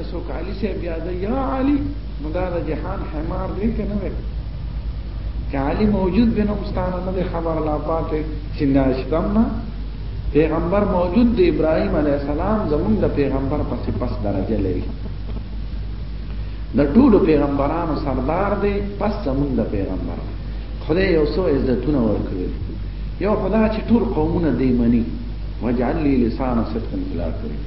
د سوک علي سي بیا د یا علي مدا د جهان حمار دی کنه وي که علي موجود بنه مستانه نه خبر لا پاتې چې ناشتم نه پیغمبر موجود دی ابراهيم عليه السلام زمونږ د پیغمبر پسې پس درجه لري د ټولو پیغمبرانو سردار دی پس زمونږ د پیغمبر خدای یو څو عزتونه ورکړي یو خدای چې ټول قومونه دی مني وجعل لي لسان صدق انتظار کوي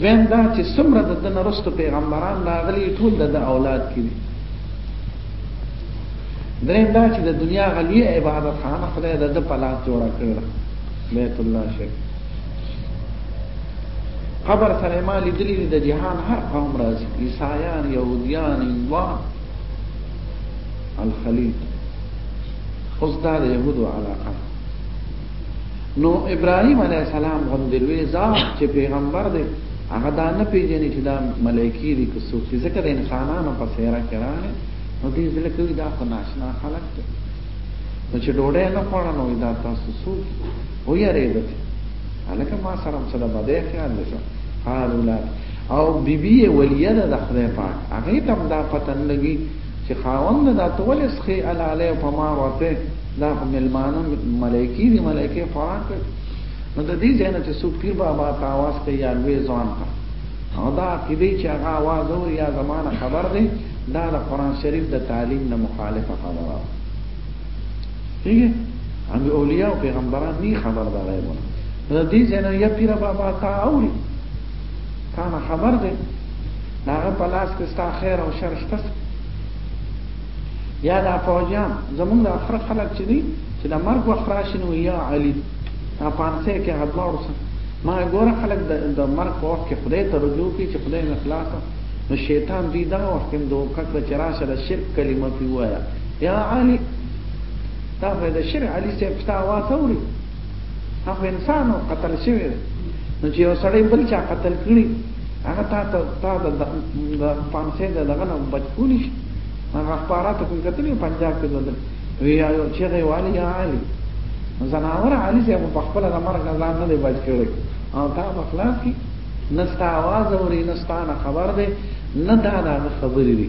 دویم دا چې څومره د ده نه وروسته پیغمبران راغلي ټول د ده اولاد کې دي دریم دا چې د دنیا غلیه عبادت خانه خدای د ده په لاس جوړه کړې ده بیت الله شریف قبر سره ما لیدلی د جهان هر قوم راځي عیسایان یهودیان هندوان الخلیل اوس دا د یهودو علاقه نو ابراهيم عليه السلام غوندې لوی ځان چې پیغمبر دی هغه دا نه پیژني چې دا ملایکی دي که څوک دي ځکه د انسانانو په څیره کې راغلي نو دې ځله کوي دا خو ناشنا خلک دي نو چې ډوډۍ نه خوړه نو دا تاسو څوک و یریدل هلکه ما سره هم څه د بدۍ خیال دی شو قالو لا او بیبي ولیده د خدای پاک هغې ته هم دا پته نه لګي چې خاونده دا ته ولې څښې الالی په ما ورته دا خو ملمانه ملایکی دی ملایکی خوراک کوي نو د دې ځای نه چې څوک پیر بابا ته اواز کوي یا لوی ځوان ته او دا عقیده چې هغه اواز او یا زمانه خبر دی دا د قران شریف د تعلیم نه مخالفه خبره دیږي هم اولیاء او پیغمبران نه خبر دا غیبونه د دې ځای نه یا پیر بابا ته اوري تا نه خبر دی د هغه په لاس کې ستا خیر او شر شته یا دا فوجیان زمونږ د افراد خلک چې دي چې د مرګ وخت راشي نو یا علي دا پانسه کې هدلا ورسه ما ګوره خلک د مرګ په وخت کې خدای ته رجوع کوي چې خدای نه خلاص نو شیطان دی دا وخت هم دوه کړه چې راشه د شرک کلمه پیوایا یا علي تا په د شرع علي سپتا واسوري هغه انسان او قتل شوی نو چې یو سړی بل چا قتل کړي هغه تا ته تا د پانسه د دغه نه بچولی شي هغه اخبارات کوم کتلی پنجاب کې دل وی یو چې دی والی یا علی زناور علی چې په خپل د مرګ نه ځان نه بچ کړي او تا په خلاف کې نستا आवाज اوري نستا نه خبر دی نه دا دا خبرې دي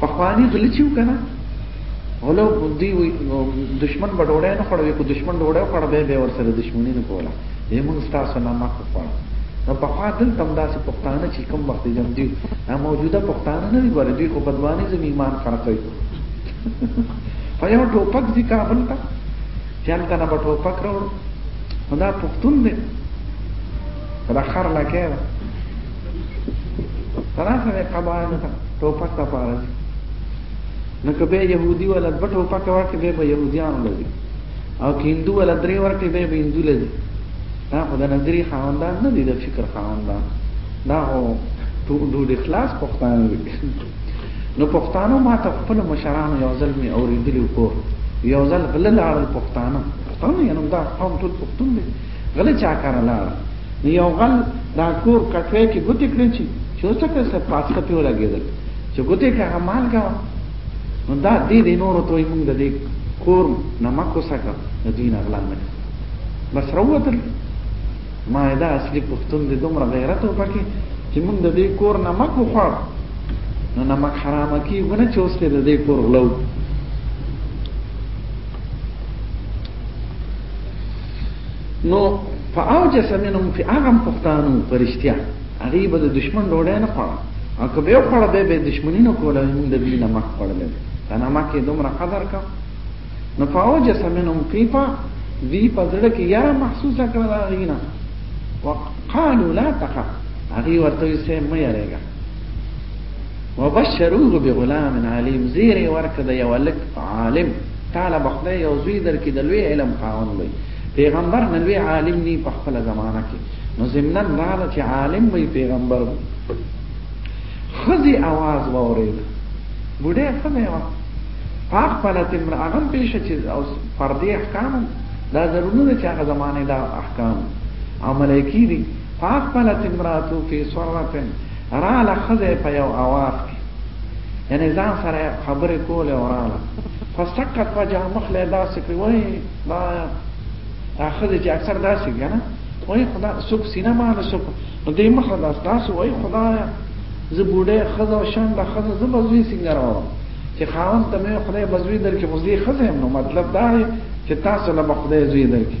پخوانی غلی چې وکنه غلو دی وي دشمن په ډوړې نه خړوي کو دشمن ډوړې خړ به به ور سره دشمنی نه کوله یې موږ تاسو نه ما کو خړ نو په خوا دل تم داسې پښتانه چې کوم وخت جام دی دا موجوده پښتانه نه دی ګورې دوی کو بدوانی زم ایمان خراب کوي په یو ټوپک ځکه بل تا چل کنه په ټوپک راوړ دا پښتون دی دا خر لکه تراخه د قبایل ته ټوپک ته پاره شي نو که به يهودي ولا د ټوپک ورکه به به يهوديان لږي او که هندو ولا درې ورکه به به هندو لږي دا خو د نظری خواندان نه دي د فکر خواندان دا هو ټول اخلاص پښتانه دي نو پښتانه ما ته خپل مشرانو یو ځل می اوریدلی کو یو ځل غل لاړل پښتانه پښتانه یې نو دا قوم ټول پښتون دي غله چا کار لاړ نو یو غل دا کور کټوي کې ګوتې کړې چې چې اوس څه څه پاسته پیو لګېدل چې ګوتې کې هغه مال کاوه نو دا دې دې نور ته یې موږ د دې کور نمک وسکه د دین اغلا نه بس راوتل ما دا اصلي پښتون دې دومره غیرت وکړي چې موږ د دې کور نمک وخوړ نو نمک حرامه کیږي نه چې اوس دې د دې کور غلو نو فاوجس منهم فی اغم پښتانو پرشتیا هغه به د دشمن ډوډۍ نه خوړه او که به خوړه به به دشمنی نه کوله موږ د دینه مخ خوړل کنه ما کې دومره قدر کا نو فاوجس منهم قیفا دی په زړه کې یاره محسوسه کړه دا غینا وقالو لا تخف هغه ورته یې سه مې یریږي وبشروه بغلام علیم زیر ورکه د یو لک عالم تعالی بخله یو زوی در کې د لوی علم خاوند وي پیغمبر نه لوی عالم ني په خپل زمانہ کې نو زمنن راځه چې عالم وي پیغمبر خزي आवाज وورید بډې خزه وا پاک پلت امر اغم پیش چې او پردې احکام دا ضروري چې هغه زمانه دا احکام عملي کیږي فاقبلت امراته فی سرت راله خزه په یو اواز کې یعنی ځان سره خبرې کولې او راله فسقط وجه مخله داسې کوي وای دا اخذ چې اکثر داسې کنه وای خدا سوک سینه باندې سوک نو دې مخه داس تاسو وای خدا زه بوډه خزه او شان د خزه زه بزوی څنګه راوړم چې خاون ته مې خدای بزوی درکې خو زه خزه هم نو مطلب دا چې تاسو له خدای زوی درکې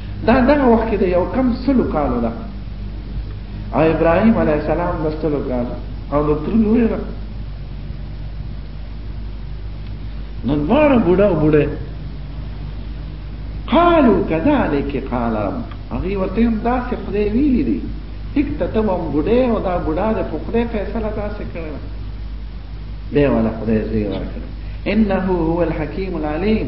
دا دغه وخت کې د یو کم سلو کالو ده او ابراهیم علیه السلام د سلو کالو او د تر لوی ده نو دواړه بوډا او بوډه قالو کذالک قال رب هغه ورته هم داسې خدای ویلي دي یک ته ته هم بوډه او دا بوډا د خدای فیصله داسې کړې ده دی ولا خدای زی ورکړي انه هو الحکیم العلیم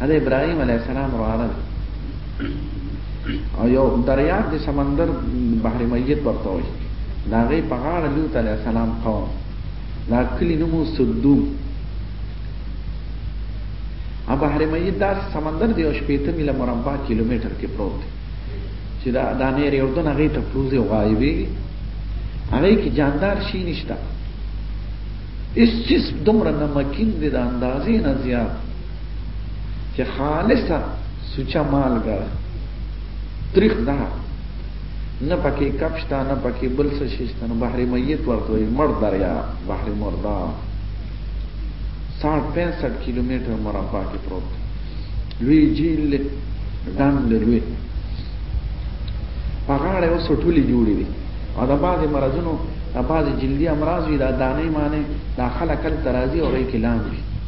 د ابراهيم عليه السلام روانه ده او یو دریاب د سمندر بحر میت ورته وي دا غي په غاړه لوط عليه السلام قوم دا کلی نومو سدوم ا بحر میت دا سمندر دی او شپېته میله مربع کیلومتر کې پروت دی چې دا د نیر یو دغه غي ته پروزي او غایبي هغه کې جاندار شي نشته اس چیز دومره نمکین دی د اندازې نه زیات چې خالصه سوچا مالګه ده تریخ ده نه پکې کپ شته نه پکې بل څه شته نو بحر میت ورته وي مړ دریا بحر مردا 65 کیلومتر مربع کې پروت لوی جیل دان لوی پغاړه اوس ټولي جوړې دي او د بعضې مرضونو د بعضې جلدي امراض وي دا دانې مانې دا خلک کله ترازي او ری کې لاندې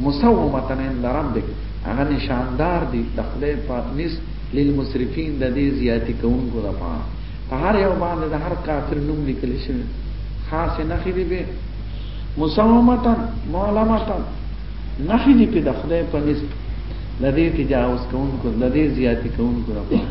مسومة عند ربک، هغه نشاندار دي د خدای په نزد للمسرفین د دې زیاتي کوونکو لپاره، په هر یو باندې د هر کافر نوم لیکل شوی، خاصې نښې دي پې، مسومة معلمة، نښې دي پې د خدای په نزد د دې تجاوز کوونکو، د دې زیاتي کوونکو لپاره.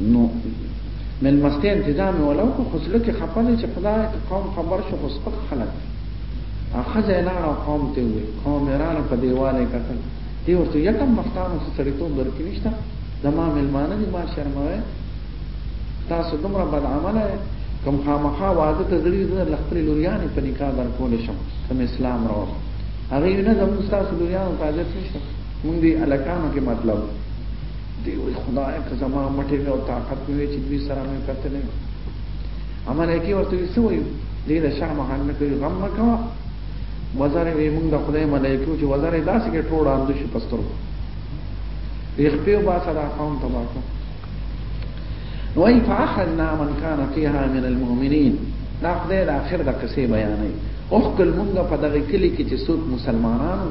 نو من مستې انتظام ولو کو خو ځل کې خپل چې خدای قوم خبر شو خو سپک خلک اخذ اعلان او قوم ته وي قوم ایران په دیواله کتل دی ورته یکم مختانو څه سړی ته درکې نشته زما ملمانه دي ما شرموي تاسو دومره بد عمله کوم خامخا واده ته ځړي د خپل لوريانې په نکاح درکول شم کوم اسلام راو هغه نه زموږ تاسو لوريانو تاجر نشته مونږ دي الکانو کې مطلب دی وی خدای که زما مټې او طاقت وی چې دوی سره مې کتلې عمل کې ورته څه وایو دې د شرم حال نه کوي غم مکوا وزر وی موږ د خدای ملائکه چې وزر داسې کې ټوړ اند شي پستر یخ په با سره قوم تبا کو نو ای فاخذنا من کان فیها من المؤمنین دا خدای د اخر د قصې بیانې او خپل موږ په دغه کلی کې چې څوک مسلمانانو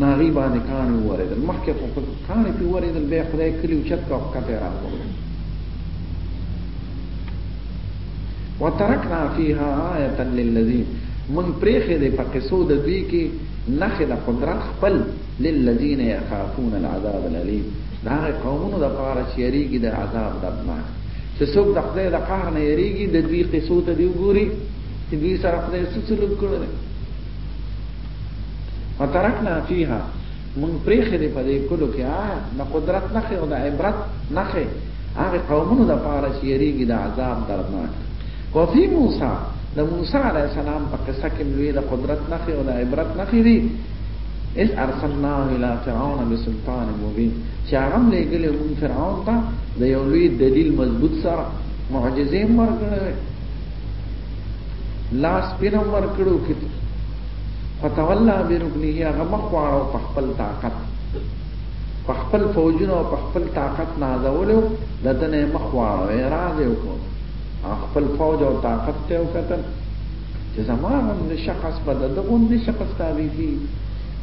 نه هغې باندې کاڼي وورېدل مخکې خو کاڼي پې وورېدل بیا خدای کلي اوچت کړه او ښکته یې راغلو وترکنا فیها آیة للذین من پرېښې دی په قصو د دوی کې نخې د قدرت خپل للذین یخافون العذاب العلیم دا هغه قومونو د پاره چې یریږي د عذاب دردناک چې څوک د خدای د قهر نه یریږي د دوی قصو ته دی وګوري چې دوی سره خدای څه سلوک کړی دی فترکنا فیها مونږ پرېښې دې په دې کلو کې آیات د قدرت نښې او د عبرت نښې هغه قومونو د پاره چې یریږي د عذاب درناک وفي موسی د موسی علی السلام په قصه کې لوی د قدرت نښې او د عبرت نښې دي اس ارسلنا الى فرعون بسلطان مبين چې هغه لګلې مون فرعون ته د یو لوی دلیل مضبوط سره معجزې مرګره لاس پینم ورکړو کې فتولا برکنه هغه مخواړو په خپل طاقت په خپل فوجونو په خپل طاقت نازولو د دنه مخواړو اعتراض وکړو خپل فوج او طاقت ته وکتل چې زمانه د شخص په دغه د شخص تابع دي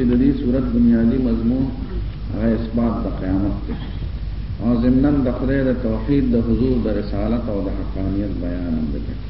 چې د دې صورت بنیادی مضمون هغه اثبات د قیامت دی او ضمناً د خدای د توحید د حضور د رسالت او د حقانیت بیان هم دی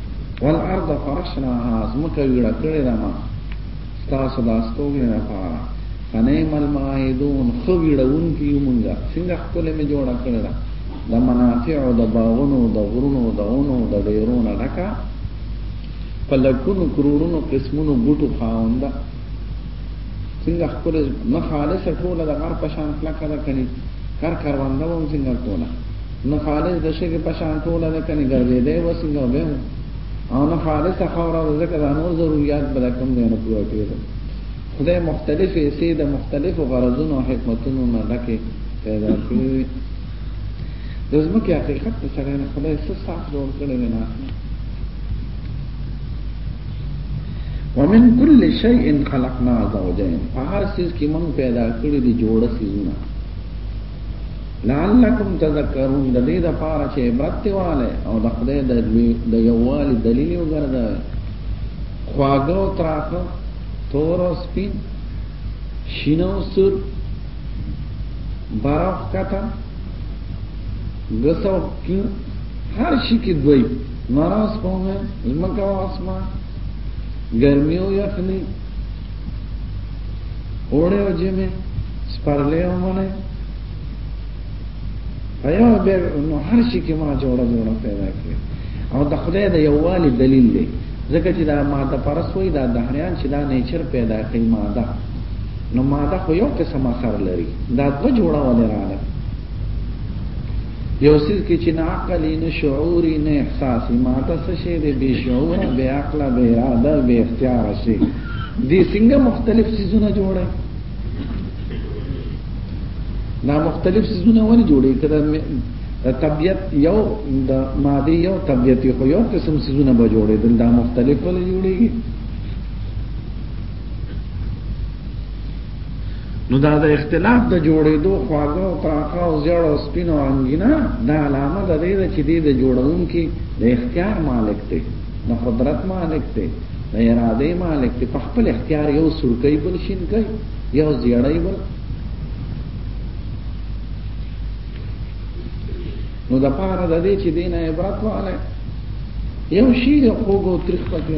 والارض فرشناها زمکه ګړه کړی دا ما ستاسو د استوګنې لپاره فنعم الماهدون خو ویړون کې یو مونږه څنګه خپل می جوړ کړل د منافع او د باغونو د غرونو د اونو د ډیرونو ډکا په لکونو کرورونو قسمونو بوټو خاونده څنګه خپل نه خالص ټوله د غر په شان کلکه ده کني کار کاروانده وو څنګه ټوله نه خالص د شګې په شان ټوله ده کنې ګرځېدی وسنګ او بیم او نه خالص خاوره ده ځکه دا نور ضروریات به کوم دی نه پوره کېږي خدای مختلفې سې د مختلفو غرضونو او حکمتونو نه ډکې پیدا کړې د ځمکې حقیقت ته سره نه خدای څه صاف جوړ کړی دی نه ومن كل شيء خلقنا زوجين فهر سيز کی من پیدا کړی دی جوړه سيزونه لعلکم تذکرون د دې د پاره چې عبرت واله او د خدای د د یووالي دلیل وګرځي خواګو تراخو تور او سپین شینو سور برف کتا غسو کی هر شي کې دوی ناراض کومه زمکه او اسمان ګرمي او یخني اوړی او جمی سپرلی او منی په یو بیا نو هر شي کې ما جوړه جوړه پیدا کړې او د خدای د یووالي دلیل دی ځکه چې دا ماده پرس وي دا دهریان چې دا نیچر پیدا کوي ماده نو ماده خو یو قسم اثر لري دا دوه جوړه ولې راغله یو څیز کې چې نه عقل یې، نه شعور یې، نه احساس یې، ماته څه شی دی بې شعوره، بې عقله، بې اراده، بې اختیاره شی. دې څنګه مختلف څیزونه جوړوي؟ دا مختلف څیزونه ولې جوړوي؟ که د طبیعت یو د ماده یو طبیعت خو یو قسم څیزونه به جوړېدل، دا مختلف ولې جوړېږي؟ نو دا د اختلاف د جوړېدو خواږه او تراخه او زیړ او سپین او رنګینه دا علامه ده دی چې دی د جوړونکي د اختیار مالک دی د قدرت مالک دی د اراده مالک دی په خپل اختیار یو سرکۍ بل شین کوي یو زیړی بل نو د پاره د دې چې دینه عبرت واله یو شی د خوګو تاریخ پکې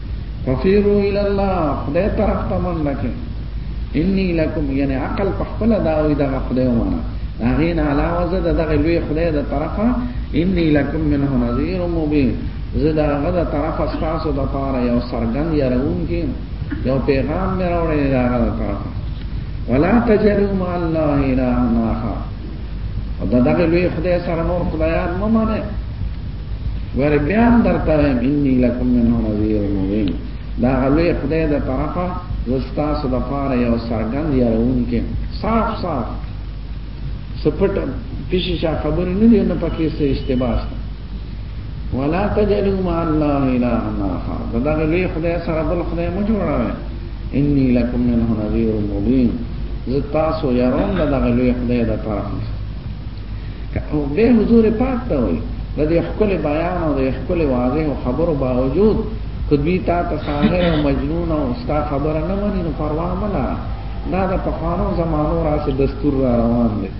ففیرو الی الله خدای طرف ته منډه کړئ انی لکم یعنی عقل په خپل دا وی دا خدای ومنه هغه نه علاوه زه دغه لوی خدای د طرفه انی لکم منه نذیر مبین زه دا غدا طرف استاسو د پاره یو سرګن یارون کې یو پیغام مې راوړی دا غدا طرفه ولا تجروا مع الله الا اخر او دا دغه لوی خدای سره نور خدایان مو مانه ور بیا درته مني لکم من نذیر مبین دا غلوی خدای د طرفه زستا صد پار یو سرګند یا رون کې صاف صاف سپټ پیشي شا خبر نه دی نه پکې څه اشتباه ولا تجلو مع الله الا ما خا دا غلوی خدای سره بل خدای مو جوړاوه انی لکم منه نذیر مبین زه تاسو یارون د دغه لوی خدای د طرف نه او به حضور پاک ته وي د دې خپل بیان او د خپل واضح خبرو باوجود کدوی تا ته ساحر او مجنون او ستا خبره نه مني نو پروا مله دا د پخوانو زمانو راځي دستور را روان دي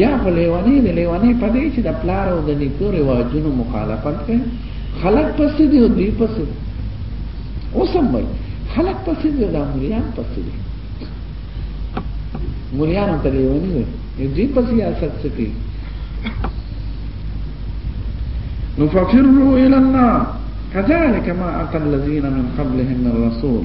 یا خو لیونی دی لیونی په دې چې د پلار او د نیکو رواجونو مخالفت کوي خلک پسې دی او دوی پسې دی اوس هم وایي خلک پسې دی دا مریان پسې دی مریانو ته لیونی وایي دوی په سیاست څه کوي نففروا إلى النار كذلك ما أتى الذين من قبلهم من رسول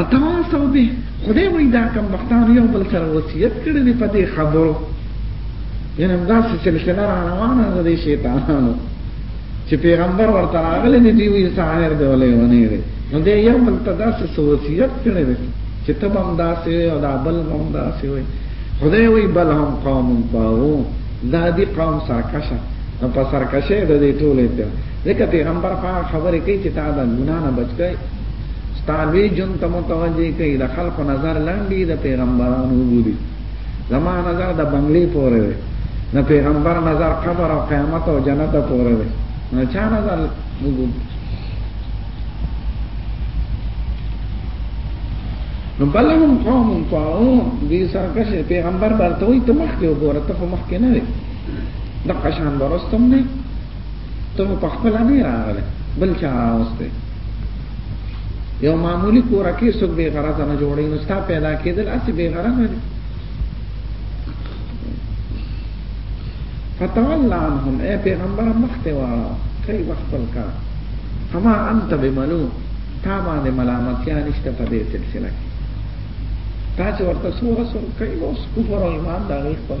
اتواصل به خدای وای دا کم وختان یو بل سره وصیت کړی دی په دې خبرو یعنی دا څه سلسله را روانه ده د شیطانانو چې پیغمبر ورته راغلی دی دی وی ساحر دی ولې ونی دی نو دې یو بل ته دا څه وصیت کړی دی چې ته هم دا سه او دا بل هم دا سه وای خدای وای بل هم قوم پاو دا دی قوم سرکشه په سرکشه د دې ټولې ته ځکه پیغمبر هغه خبرې کوي چې تا د ګناه نه بچ کړي ستاوی جون ته متوجه کوي د خلکو نظر لاندې د پیغمبرانو وګوري زما نظر د بنگلې پورې وي نه پیغمبر نظر قبر او قیامت او جنت پورې وي نه چا نظر وګوري نو بلهم قوم طاعون دې سرکش پیغمبر برته وي ته مخ کې وګوره ته مخ کې نه وي د قشان برستم نه ته په خپل نه راغله بل چا راوسته یو معمولی کور کې څوک به غرض نه جوړي نو ستا پیدا کېدل اسی به غرض نه فتولى عنهم اے پیغمبر مخته واړه کوي وخت کا فما انت بملوم تا باندې ملامتیا نشته په دې سلسله کې تا چې ورته سوره سوره کوي اوس کفر او ایمان دا غي خپل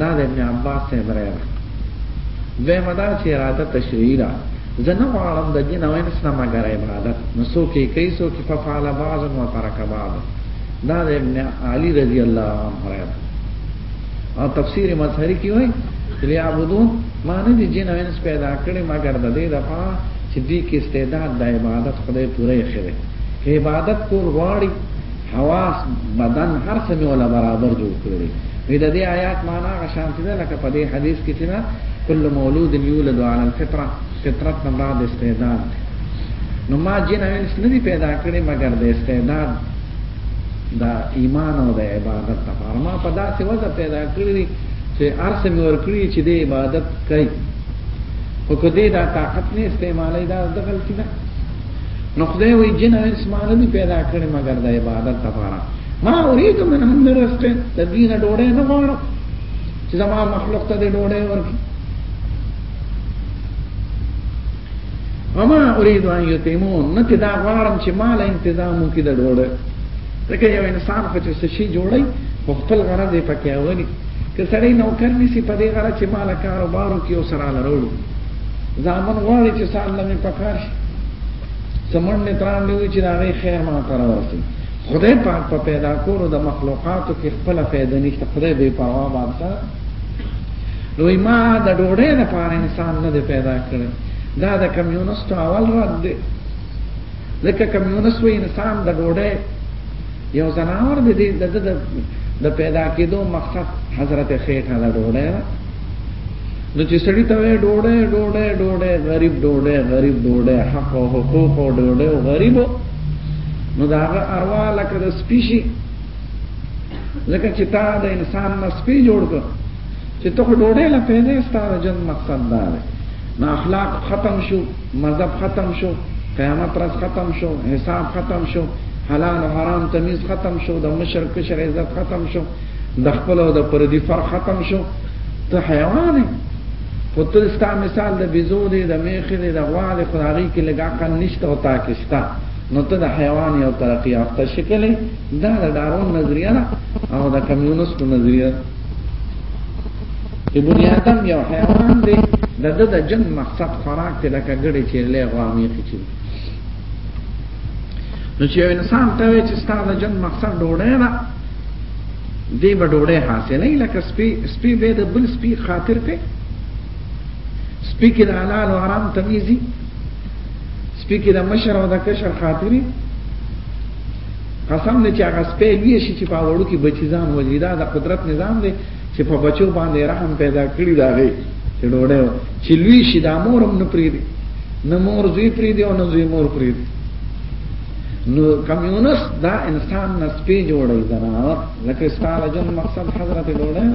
دا د ابن عباس صاحب رائے ده دویمه دا چې اراده تشریعي ده زه نه غواړم د دین او انس نه مګر عبادت نو څوک یې کوي څوک یې ففعل بعض و ترک بعض دا د ابن علی رضی الله عنه رائے ده او تفسیر مظهری کې وایي چې یعبدون معنی د جن او انس پیدا کړي مګر د دې لپاره چې دې کې استعداد د عبادت خدای پوره یې خره عبادت کول غواړي حواس بدن هر څه مې ولا برابر جوړ کړی وی د دې آیات معنا غشان چې لکه په دې حدیث کې چې کل مولود یولد علی الفطره فطرت نه مراد استعداد نو ما جن انس نه دی پیدا کړی مګر د استعداد دا ایمان او د عبادت لپاره ما په داسې وځه پیدا کړی چې ارس مې ور کړی چې د عبادت کوي خو کدی دا طاقت نه استعمالای دا د غلطی نه نو خدای وی جن او انس ما نه پیدا کړی مګر د عبادت لپاره ما اريد من هم رزقه د دینه ډوړې نه غواړم چې زما مخلوق ته ډوړې ورکړي وما اريد ان يتيمون نه چې دا غواړم چې مال تنظیم وکړي د ډوړې لکه یو انسان په څه شي جوړي په خپل غرض یې پکې اوري که سړی نوکر نسی په دې غرض چې مال کاروبار وکړي او سره لرو زامن غواړي چې سال لمې پکار شي سمون نه تران دی چې راغی خیر ما پر ورسي خدای پاک په پیدا کولو د مخلوقاتو کې خپل پیدا نشته خدای به پروا باسه دوی ما د ډوړې نه پاره انسان نه دی پیدا کړی دا د کمیونست اول رد دی لکه کمیونست وی انسان د ډوړې یو زناور دی د د پیدا کېدو مقصد حضرت خیټه د ډوړې نو چې سړی ته وې ډوډۍ ډوډۍ ډوډۍ غریب ډوډۍ غریب ډوډۍ حق او حقوق او ډوډۍ او غریب نو دا هغه اروا لکه د سپیشي لکه چې تا د انسان نه سپی جوړ کړ چې ته ډوډۍ لا پیدا ستاره جن مقصد دا دی نو اخلاق ختم شو مذهب ختم شو قیامت راز ختم شو حساب ختم شو حلال و حرام تمیز ختم شو د مشرک شر عزت ختم شو د خپل او د پردي فرق ختم شو ته حیوان خو تر ستا مثال د بيزو دی د میخې دی د غوا دی خو هغې کې لږ عقل نشته او تا کې شته نو ته د حیوان یو ترقي یافته شکل دا د ډارون نظریه ده او د کمیونستو نظریه ده چې بني آدم یو حیوان دی د د د جن مقصد خوراک دی لکه ګړې چې لې غوا میخې چې نو چې انسان ته چې ستا د جن مقصد ډوډۍ ده دی به ډوډۍ حاصلې لکه سپي سپي به د بل سپي خاطر کوي سپي کې د حلال او حرام تمیزي سپي کې د مشر او د کشر خاطري قسم نه چې هغه سپي وی شي چې په وړو کې بچی ځان وجیدا د قدرت نظام دی چې په بچو باندې رحم پیدا کړی دا غي چې ډوډۍ چې لوی شي د امورم نه پریدي نه مور زوی پریدي او نه زوی مور پریدي نو کمیونست دا انسان نه سپی جوړی زناور لکه ستاره جن مقصد حضرت ډوړه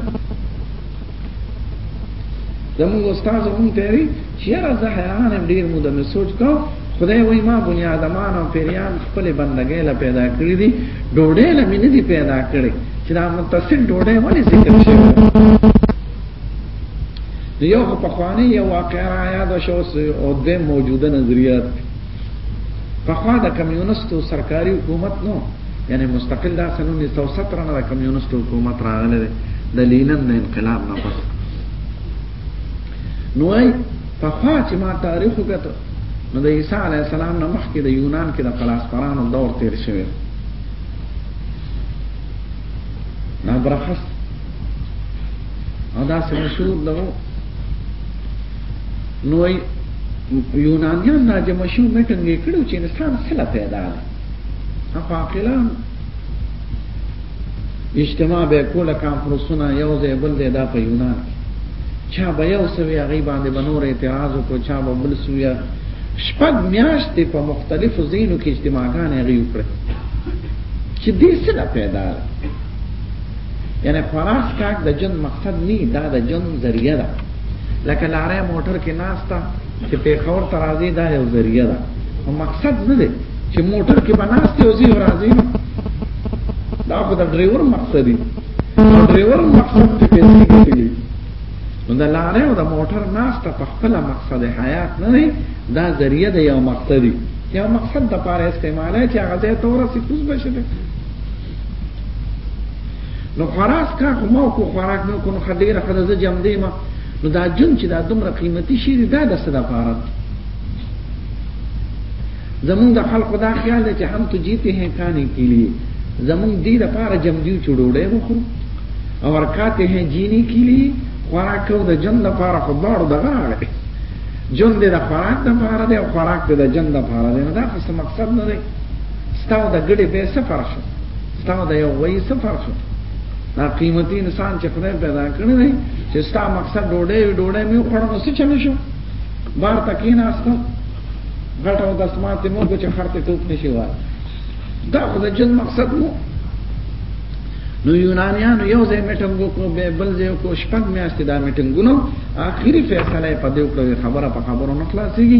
زموږ استاد هم ته وی چې را زه حیران ډیر مو د مسوج کو خدای وای ما بنی آدمان او پیریان خپل بندګې لا پیدا کړی دي ډوړې لا مینه دي پیدا کړی چې دا متصل ډوړې ولې ذکر شي یو په خواني یو واقعا یاد شو او د موجوده نظریات پخوا د کمیونستو سرکاري حکومت نو یعنی مستقل دا سنو 1917 نه د کمیونستو حکومت راغله ده د لینن د انقلاب نه پس نو ای پخوا چې ما تاریخ وکړو نو د عیسی علی السلام نه مخکې د یونان کې د فلسفانو دور تیر شوی نه برخص او دا سمشور دغه نو یونانیان دا جمع شو میټنګ یې کړو چې انسان سره پیدا دی افاقلان اجتماع به کوله کانفرنسونه یو ځای بل ځای دا په یونان چا به یو سوي هغه باندې بنور اعتراض کو چا به بل سوي شپږ میاشتې په مختلفو ځینو کې اجتماعګان هغه وکړه چې دې سره پیدا یعنی خلاص کاک د جن مقصد نه دا د جن ذریعہ ده لکه لارې موټر کې ناستا چې په خور ترازی دا یو ذریعہ ده او مقصد نه دی چې موټر کې بناسته او زی راځي دا خو د ډرایور مقصد دی ډرایور مقصد ته پیسې کېږي نو د لارې او د موټر ناستا په خپل مقصد حیات نه دی دا ذریعہ ده یو مقصد دی یو مقصد د پاره استعماله چې هغه ته ورسې کوز بشه نو خراس کا خو ما کو خوراک نه کو نو خډیره خدای ز جام دی ما نو دا جون چې دا دومره قیمتي شي دا د صدا پارت زمون د خلق دا خیال دی چې هم تو جیتے ہیں کھانے کے لیے زمون دی د پاره جام دیو چړوړې وکړو او ورکاته ہیں جینے کے لیے خوراک کو د جن د پاره خو داړو دغه جون دې د خوراک د پاره دی او خوراک دې د جن د پاره دی نو دا څه مقصد نه دی ستاو د ګډې به څه فرق شو ستاو د یو وای څه فرق شو دا قیمتي انسان چې خدای پیدا کړی دی چې ستا مقصد ډوډۍ ډوډۍ مې وخوړه نو څه چل شو بار تکې نه استو غټه او د سماعت مو چې خرته ټوپ نشي وای دا خو د جن مقصد مو نو یونانیانو یو ځای میټنګ وکړو به بل ځای کو شپږ میاشتې دا میټنګونو اخیری فیصله په دې وکړو خبره په خبرو نه خلاصيږي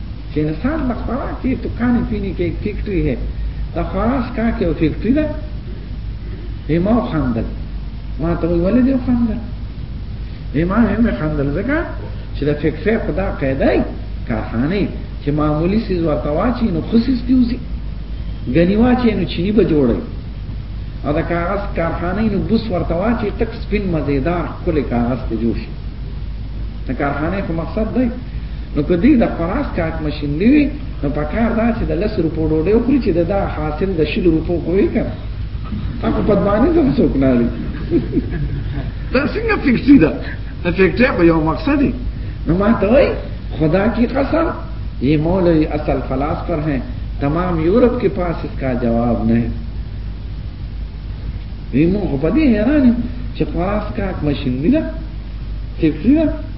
چې انسان د خوراک یې دکانې پینې کې فیکټري هي د خوراک کا کې او فیکټري ده یې ما خندل ما ته ولې دی خندل یې ما هم خندل ځکه چې د فیکټري خدا قاعده یې کارخانه چې معمولی سیز ورته واچي نو خصیص دیوزي غنی واچي نو چینی به جوړي او د کاغذ کارخانه نو بوس ورته واچي تک سپین مزیدار کله کاغذ ته جوړ شي د کارخانه په مقصد دی نو که دوی د خوراک کارت ماشین نه وي نو په کار دا چې د لس روپو ډوډۍ وخوري چې د دا حاصل د شلو روپو کوي که تا خو بدباني ته څوک نه اړي دا څنګه فکري ده د فکري په یو مقصد دی نو ما ته وایي خدا کی قسم یہ مولوی اصل فلاسفر ہیں تمام یورپ کے پاس اس کا جواب نہیں وی مونږ په دې حیران چې خلاص کاک ماشین دی دا فکري ده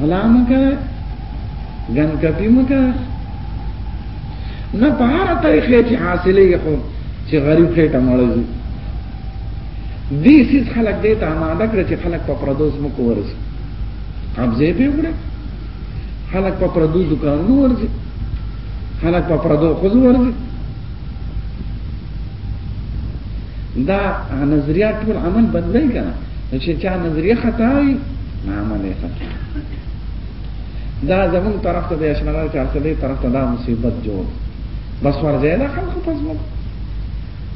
غلا مکه ګن کپی مکه نه په هر طریقې چې حاصلې خو چې غریب خېټه مړځي دې سیس خلک دې ته آماده کړ چې خلک په پردوس مو کورس قبضه به وکړي خلک په پردو دکانونو ورځي خلک په پردو خود ورځي دا نظریات ټول عمل بدلای کنه نو چې چا نظریه خطا وي عمل یې خطا دا زمون طرف ته د اشملال چارسلې طرف ته دا مصیبت جوړ بس ورځه دا خلک پس مو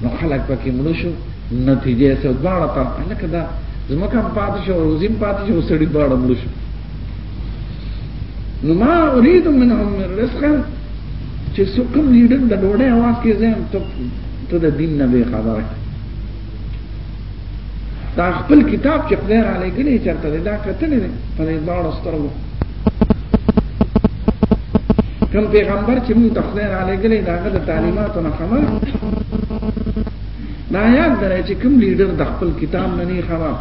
نو خلک پکې مړ شو نتیجه یې څو دواړه طرف لکه دا زمکه پاتې شو روزیم پاتې شو سړی دواړه مړ شو نو ما اريد منهم من رزق چې څوک لیډر د ډوډۍ आवाज کې زم ته ته د دین نه به خبره دا خپل کتاب چې خدای را لګلې چرته دا کتلې ده په دې ډول سترګو کوم پیغمبر چې موږ ته خدای را لګلې دا غل تعلیماتو نه خبر نه یاد درې چې کوم لیډر د خپل کتاب نه نه خبر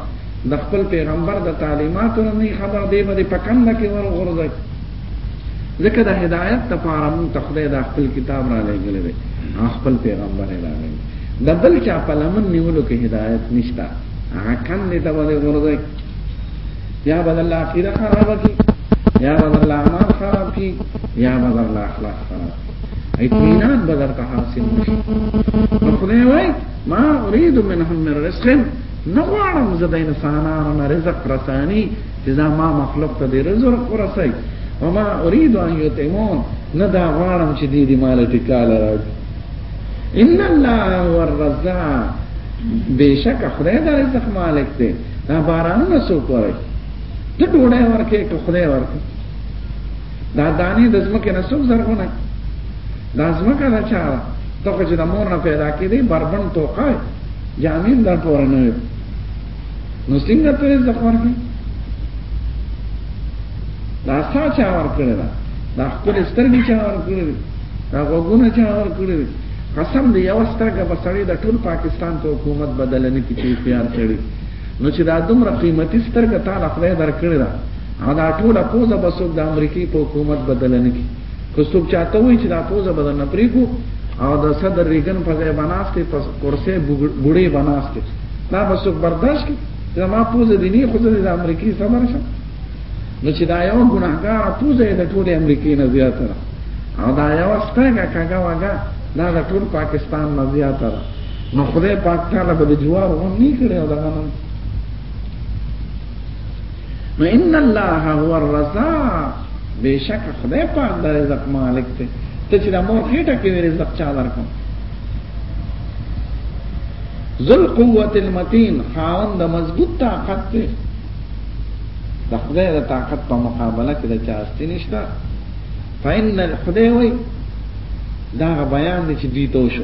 د خپل پیغمبر د تعلیماتو نه خبر دی باندې پکند کې ور غورځي ځکه د هدایت لپاره مونږ ته خدای دا خپل کتاب را لېږلی دی خپل پیغمبر یې راغلی د بل چا په لمن نیولو کې هدایت نشته هغه کندې ته به دې غورځوي یا به الله عقیده خرابه کړي یا به الله اعمال خراب کړي یا به الله اخلاق خراب کړي اطمینان به درته حاصل نشي نو خدای وایي ما اريد منهم من رزق نه غواړم زه د انسانانو نه رزق رساني چې دا ما مخلوق ته دې رزق ورسای وما اريد ان يتمون نه دا غواړم چې دې دې مال ټکاله راځي ان الله هو الرزاق بشک خدای دا رزق مالک دی دا باران نه سو کوي ته ډوډۍ ورکې ته خدای ورکې دا دانی د زمکه نه سو زرغونه دا زمکه دا چا ته چې د مور نه پیدا کړې بربند توقای جامین در پورنه نو څنګه ته رزق ورکړي دا سا چا ورکړی دا دا خپل سترګې چا ورکړی دا غوږونه چا ورکړی قسم دی یو سترګه به سړی د ټول پاکستان په حکومت بدل نه کی چې پیار کړي نو چې دا دومره قیمتي سترګه تعالی خدای درکړی دا دا ټول پوزه بسوک د امریکای په حکومت بدل نه کی که څوک چاته وایي چې دا پوزه به درنه پرېږو او د صدر ریګن په ځای به ناست دی په کرسۍ ګوړې به ناست دی دا به څوک برداشت کړي زما پوزه دې نه خو زه د امریکې صبر شم نو چې دا یو ګناهګاره پوزه یې د ټولې امریکې نه زیاته ده او دا یوه سترګه کږه وږه دا د ټول پاکستان نه زیاته ده نو خدای پاک تعالی به د جوار غم نه کړی او دغه نن نو ان الله هو الرزاق بشک خدای پاک د رزق مالک دی ته چې د مور خېټه کې رزق چا درکو ذل قوت المتین خاوند د مضبوط طاقت دی د خدای د طاقت په مقابله کې د چا استی نشته فإن الخدای وای دا بیان دي چې دوی ته وشو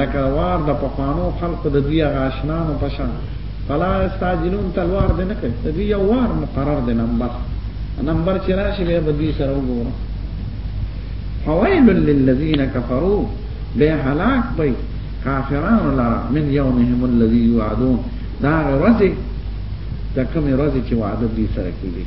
لکه وار د پخوانو خلقو د دوی هغه اشنانو په شان فلا استاجلون تلوار دې نه کوي د دوی یو وار مقرر دی نمبر نمبر چې راشي بیا به دوی سره وګورم فویل للذین کفروا به هلاک وي کافران لرا من یومهم الذی یوعدون دا ورځې دا کومې ورځې چې وعده دوی سره کېږي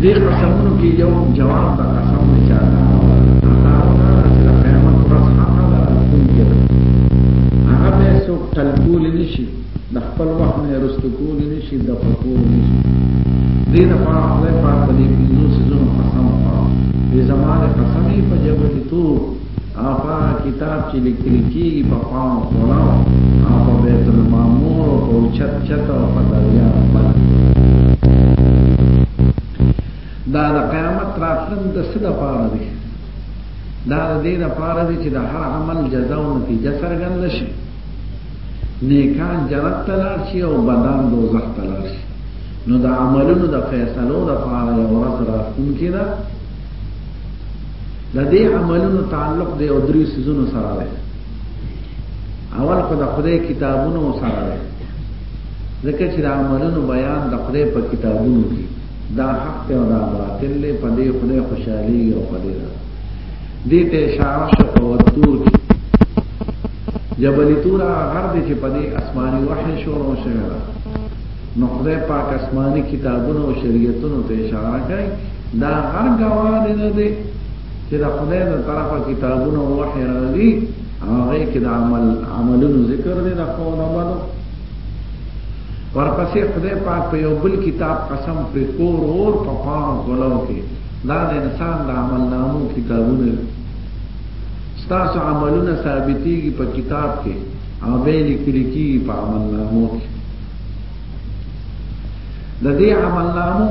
دې قسمونو کې یو جواب د قسم نه چاته هغه به څوک تلکول نشي د خپل وخت نه رستو کول نشي د پکول نشي دې د پاره خپل پاک دې پینځو سيزونو قسم وکړه دې زماره قسمې په جبل تو هغه کتاب چې لیکل کېږي په پاڼو کولاو او په بیت المعمور او په چت چت او په دریا باندې دا د قیامت راتلم د څه لپاره دی دا د دې لپاره دی چې د هر عمل جزا او نتیجه څرګنده شي نیکان جنت ته لاړ شي او بدان دوزخ ته لاړ شي نو د عملونو د فیصلو لپاره یو ورځ راتلونکې ده د دې عملونو تعلق دی او درې سيزونو سره دی اول خو د خدای کتابونو سره دی ځکه چې د عملونو بیان د خدای په کتابونو کې دا حق دی او دا باطل دی په دې خدای خوشحالي او په دې ده دې ته اشاره شو په تور کې جبل تور هغه هر دې چې په دې اسماني وحي شو او شهره نو خدای پاک اسماني کتابونو او شریعتونو ته اشاره کوي دا هر ګواه نه دی چې د خدای له طرفه کتابونه او وحی راغلي هغه کې د عمل عملونو ذکر دی د قول عملو ورپسې خدای پاک په یو بل کتاب قسم پر کور اور په پاڼو کولو کې دا د انسان د عمل نامو کتابونه ستاسو عملونه ثابتېږي په کتاب کې او به لیکل کېږي په عمل نامو کې د دې عمل نامو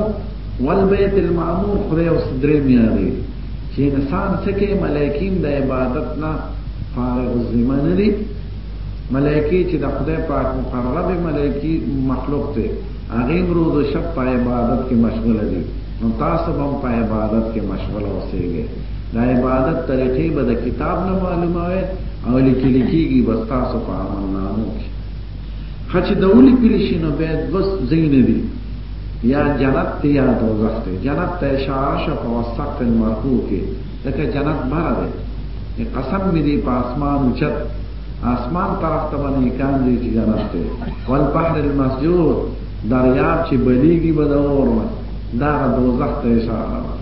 والبيت المعمور خدای اوس درې میاري چې انسان څه کې ملائکین د عبادت نه فارغ الذمه نه دي ملائکی چې د خدای پاک مقرب ملائکی مخلوق ته هغه روز شب په عبادت کې مشغول دي نو تاسو هم په عبادت کې مشغول اوسئ دا عبادت طریقې به د کتاب نه معلومه وي او لیکل کېږي بس تاسو په عمل نامو کې خچ دولی پلشی نو بیا دوس زین دی یا جنت ته یا دوزخ ته جنت ته اشاره شو په وسقف المرفوع کې ځکه جنت بره دی قسم می دی په اسمان اوچت اسمان طرف ته باندې کان دی چې جنت ته ول بحر المسجور دریاب چې بلیږي به د اور دا دوزخ ته اشاره ده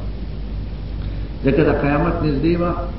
ځکه د قیامت نږدې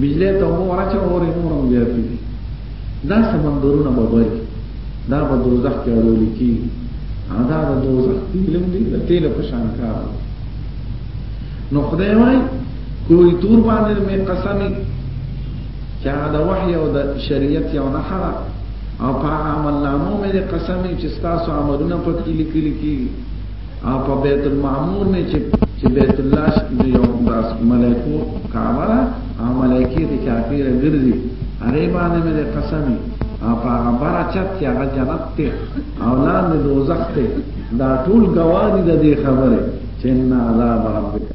بجلی ته اوبه واچه اور یې نور هم زیاتېږي دا سمندرونه به بري دا به دوزخ کې اړولي کېږي دا د دوزخ تیل هم دي د تیل په شان کار نو خدای وایي کوی تور باندې مې قسمي چې د وحي او د شریعت یو نه حرا او په عمل نامو مې قسمي چې تاسو عملونه په کې لیکل کېږي او په بیت المعمور می چې چې بیت الله شي یو داس ملائکو کعبه او ملائکه دې چاپیره ګرځي هغه باندې مې قسمي او په هغه بره چت چې هغه جنت ته او لاندې دوزخ ته دا ټول ګواهی د دې خبره چې ان عذاب ربک